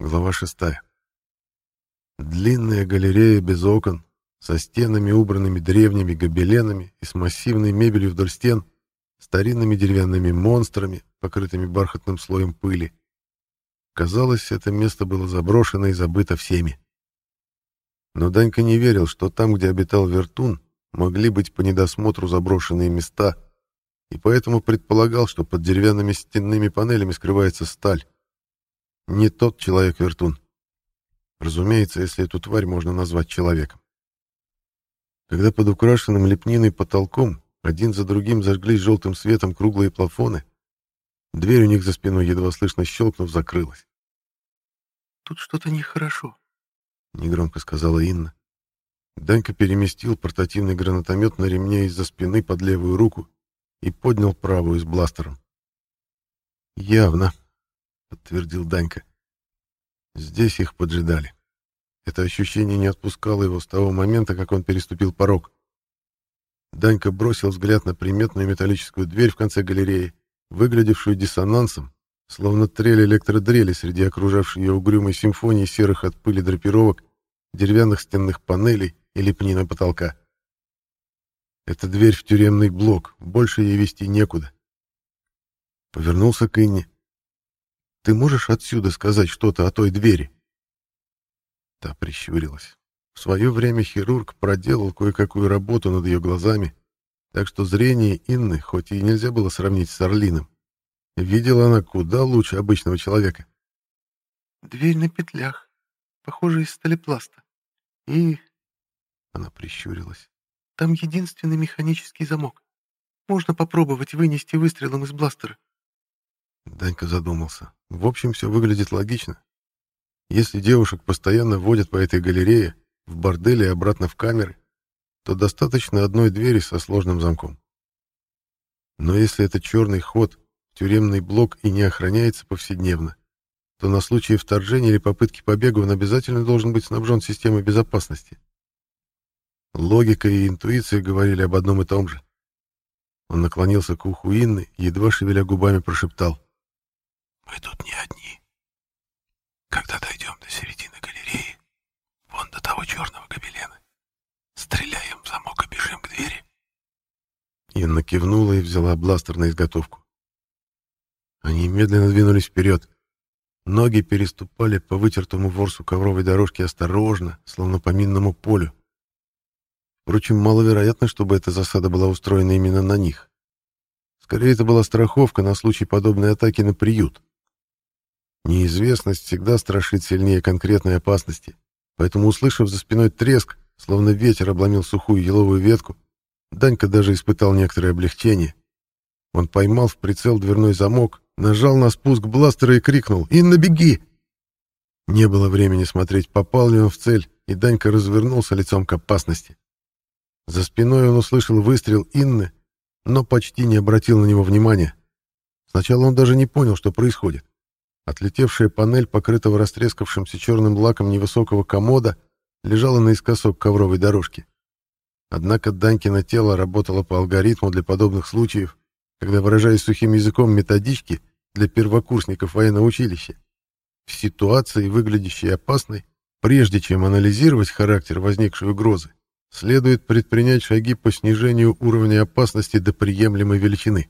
Глава шестая. Длинная галерея без окон, со стенами, убранными древними гобеленами и с массивной мебелью вдоль стен, старинными деревянными монстрами, покрытыми бархатным слоем пыли. Казалось, это место было заброшено и забыто всеми. Но Данька не верил, что там, где обитал Вертун, могли быть по недосмотру заброшенные места, и поэтому предполагал, что под деревянными стенными панелями скрывается сталь. Не тот человек-вертун. Разумеется, если эту тварь можно назвать человеком. Когда под украшенным лепниной потолком один за другим зажглись желтым светом круглые плафоны, дверь у них за спиной, едва слышно щелкнув, закрылась. «Тут что-то нехорошо», — негромко сказала Инна. Данька переместил портативный гранатомет на ремне из-за спины под левую руку и поднял правую с бластером. «Явно», — подтвердил Данька. Здесь их поджидали. Это ощущение не отпускало его с того момента, как он переступил порог. Данька бросил взгляд на приметную металлическую дверь в конце галереи, выглядевшую диссонансом, словно трель электродрели среди окружавшей ее угрюмой симфонии серых от пыли драпировок, деревянных стенных панелей и лепнина потолка. Это дверь в тюремный блок, больше ей вести некуда. Повернулся к Инне. «Ты можешь отсюда сказать что-то о той двери?» Та прищурилась. В свое время хирург проделал кое-какую работу над ее глазами, так что зрение Инны, хоть и нельзя было сравнить с орлиным, видела она куда лучше обычного человека. «Дверь на петлях, похоже, из сталепласта. И...» Она прищурилась. «Там единственный механический замок. Можно попробовать вынести выстрелом из бластера». Данька задумался. В общем, все выглядит логично. Если девушек постоянно водят по этой галерее, в борделе и обратно в камеры, то достаточно одной двери со сложным замком. Но если это черный ход, тюремный блок и не охраняется повседневно, то на случай вторжения или попытки побега он обязательно должен быть снабжен системой безопасности. Логика и интуиция говорили об одном и том же. Он наклонился к уху Инны едва шевеля губами, прошептал. «Мы тут не одни. Когда дойдем до середины галереи, вон до того черного гобелена, стреляем в замок и бежим к двери. Инна кивнула и взяла бластер на изготовку. Они медленно двинулись вперед. Ноги переступали по вытертому ворсу ковровой дорожки осторожно, словно по минному полю. Впрочем, маловероятно, чтобы эта засада была устроена именно на них. Скорее, это была страховка на случай подобной атаки на приют. Неизвестность всегда страшит сильнее конкретной опасности, поэтому, услышав за спиной треск, словно ветер обломил сухую еловую ветку, Данька даже испытал некоторое облегчение. Он поймал в прицел дверной замок, нажал на спуск бластера и крикнул «Инна, беги!». Не было времени смотреть, попал ли он в цель, и Данька развернулся лицом к опасности. За спиной он услышал выстрел Инны, но почти не обратил на него внимания. Сначала он даже не понял, что происходит. Отлетевшая панель, покрытого растрескавшимся черным лаком невысокого комода, лежала наискосок ковровой дорожки. Однако Данькино тело работало по алгоритму для подобных случаев, когда, выражаясь сухим языком, методички для первокурсников военного училища. В ситуации, выглядящей опасной, прежде чем анализировать характер возникшей угрозы, следует предпринять шаги по снижению уровня опасности до приемлемой величины.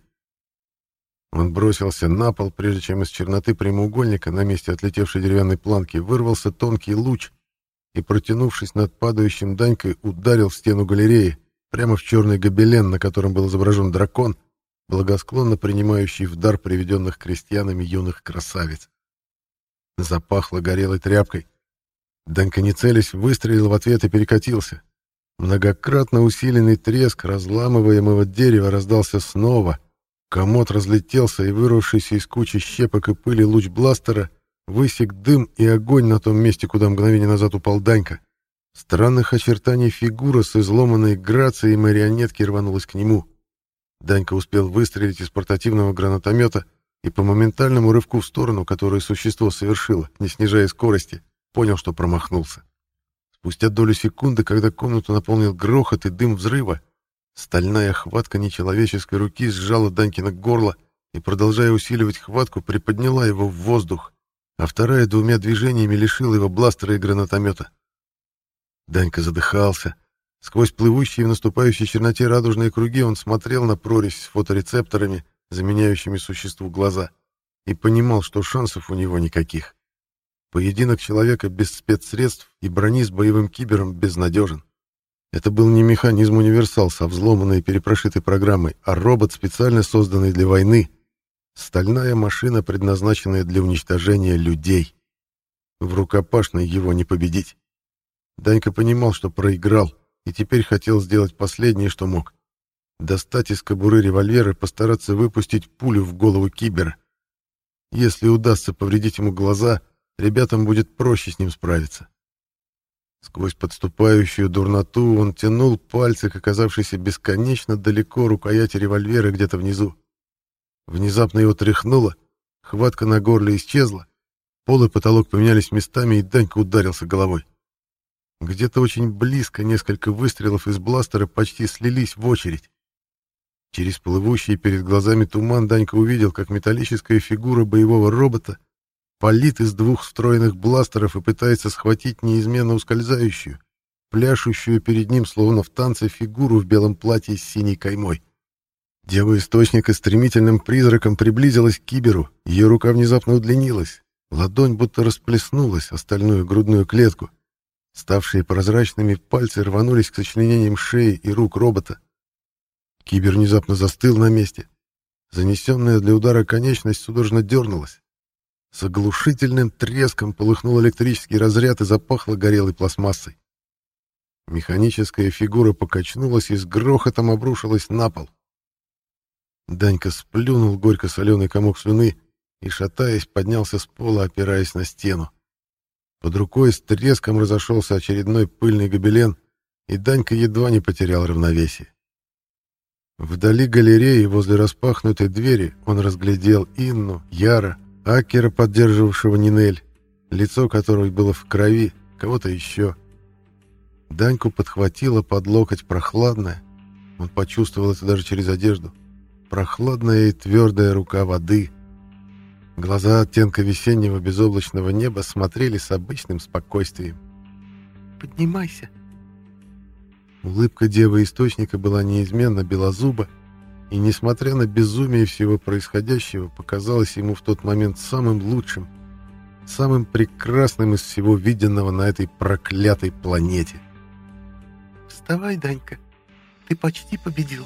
Он бросился на пол, прежде чем из черноты прямоугольника на месте отлетевшей деревянной планки вырвался тонкий луч и, протянувшись над падающим Данькой, ударил в стену галереи, прямо в черный гобелен, на котором был изображен дракон, благосклонно принимающий в дар приведенных крестьянами юных красавиц. Запахло горелой тряпкой. Данька, не целясь, выстрелил в ответ и перекатился. Многократно усиленный треск разламываемого дерева раздался снова — Комод разлетелся, и вырвавшийся из кучи щепок и пыли луч бластера высек дым и огонь на том месте, куда мгновение назад упал Данька. Странных очертаний фигура с изломанной грацией марионетки рванулась к нему. Данька успел выстрелить из портативного гранатомета и по моментальному рывку в сторону, которое существо совершило, не снижая скорости, понял, что промахнулся. Спустя долю секунды, когда комнату наполнил грохот и дым взрыва, Стальная хватка нечеловеческой руки сжала Данькина горло и, продолжая усиливать хватку, приподняла его в воздух, а вторая двумя движениями лишила его бластера и гранатомета. Данька задыхался. Сквозь плывущие в наступающей черноте радужные круги он смотрел на прорезь с фоторецепторами, заменяющими существу глаза, и понимал, что шансов у него никаких. Поединок человека без спецсредств и брони с боевым кибером безнадежен. Это был не механизм-универсал со взломанной и перепрошитой программой, а робот, специально созданный для войны. Стальная машина, предназначенная для уничтожения людей. В рукопашной его не победить. Данька понимал, что проиграл, и теперь хотел сделать последнее, что мог. Достать из кобуры револьвер и постараться выпустить пулю в голову кибера. Если удастся повредить ему глаза, ребятам будет проще с ним справиться. Сквозь подступающую дурноту он тянул пальцы к оказавшейся бесконечно далеко рукояти револьвера где-то внизу. Внезапно его тряхнуло, хватка на горле исчезла, пол и потолок поменялись местами, и Данька ударился головой. Где-то очень близко несколько выстрелов из бластера почти слились в очередь. Через плывущий перед глазами туман Данька увидел, как металлическая фигура боевого робота палит из двух встроенных бластеров и пытается схватить неизменно ускользающую, пляшущую перед ним, словно в танце, фигуру в белом платье с синей каймой. Дева Источника стремительным призраком приблизилась к киберу, ее рука внезапно удлинилась, ладонь будто расплеснулась остальную грудную клетку. Ставшие прозрачными пальцы рванулись к сочленениям шеи и рук робота. Кибер внезапно застыл на месте. Занесенная для удара конечность судорожно дернулась. С оглушительным треском полыхнул электрический разряд и запахло горелой пластмассой. Механическая фигура покачнулась и с грохотом обрушилась на пол. Данька сплюнул горько-соленый комок слюны и, шатаясь, поднялся с пола, опираясь на стену. Под рукой с треском разошелся очередной пыльный гобелен, и Данька едва не потерял равновесие. Вдали галереи, возле распахнутой двери, он разглядел Инну, Яра, Акера, поддерживавшего Нинель, лицо которой было в крови, кого-то еще. Даньку подхватила под локоть прохладная, он почувствовал это даже через одежду, прохладная и твердая рука воды. Глаза оттенка весеннего безоблачного неба смотрели с обычным спокойствием. «Поднимайся!» Улыбка Девы Источника была неизменно белозуба, и, несмотря на безумие всего происходящего, показалось ему в тот момент самым лучшим, самым прекрасным из всего виденного на этой проклятой планете. «Вставай, Данька, ты почти победил».